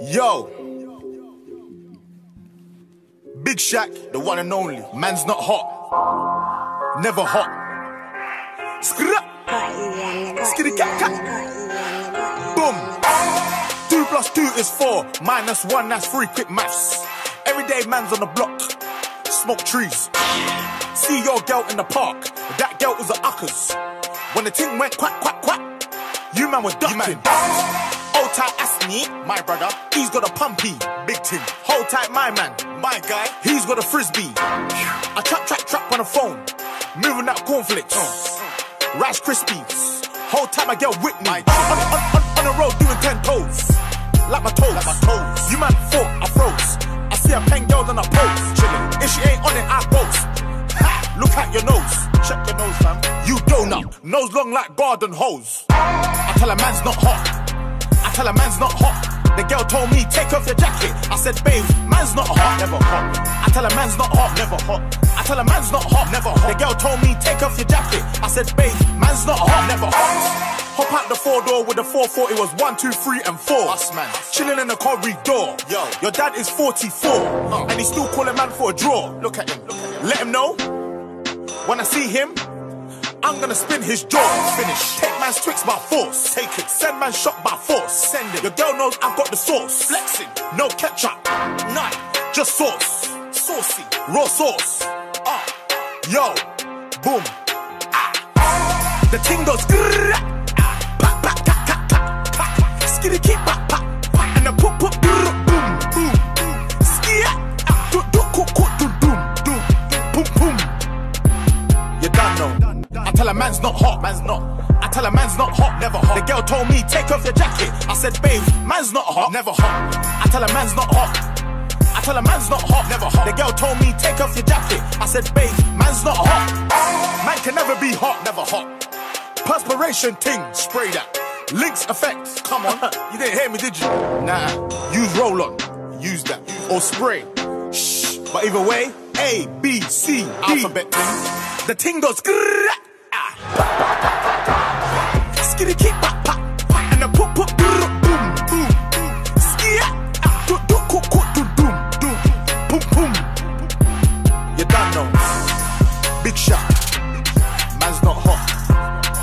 Yo. Big Shaq, the one and only. Man's not hot. Never hot. Skra. Skitty cat cat. Boom. Two plus two is four. Minus one, that's three. Quick maths. Everyday man's on the block. Smoke trees. See your girl in the park. That girl was a uckers. When the ting went quack, quack, quack. You man was ducking. Hold tight, Asni, my brother. He's got a pumpy, big ting. Hold tight, my man, my guy. He's got a frisbee. I trap, trap, trap on the phone. Moving out cornflakes. Rice Krispies. Hold tight, I get with me. On, on, on, on the road doing ten toes. Like my toes. Like my toes. You man thought I froze. I see a pen girl on a pose. Chillin'. If she ain't on it, I boast. Ha! Look at your nose. Check your nose, fam. You donut. Nose long like garden hose. I tell a man's not hot. I tell a man's not hot. The girl told me, take off your jacket. I said, babe, man's not hot, never hot. I tell a man's not hot, never hot. I tell a man's not hot, never hot. The girl told me, take off your jacket. I said, babe, man's not hot, never hot. Hop out the four door with the 440 was one, two, three, and four. Us man, chilling in the corridor. Yo, your dad is 44, uh. and he's still calling man for a draw. Look at him, look at him. Let him know when I see him. I'm gonna spin his jaw. Finish. Take man's tricks by force. Take it. Send man shot by force. Send it. Your girl knows I've got the sauce. Flexing. No ketchup. None. Just sauce. Saucy. Raw sauce. Ah. Yo. Boom. Ah. The ting goes. grrrr, tell a man's not hot, man's not. I tell a man's not hot, never hot. The girl told me, take off your jacket. I said, babe, man's not hot, never hot. I tell a man's not hot. I tell a man's not hot, never hot. The girl told me, take off your jacket. I said, babe, man's not hot. Man can never be hot, never hot. Perspiration ting, spray that. Links effect, come on. you didn't hear me, did you? Nah, use roll on, use that. Or spray. Shh. But either way, A, B, C, D. Alphabet ting. The ting goes grrrr, ah. Skitty keep pop pop pop. and poop poop grrrr, boom boom boom. Skia ah. do do cook cook do doom doom boom boom. You don't know. Big shot. Man's not hot.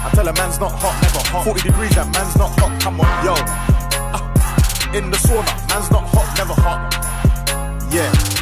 I tell a man's not hot, never hot. 40 degrees, that man's not hot. Come on, yo. Ah. In the sauna, man's not hot, never hot. Yeah.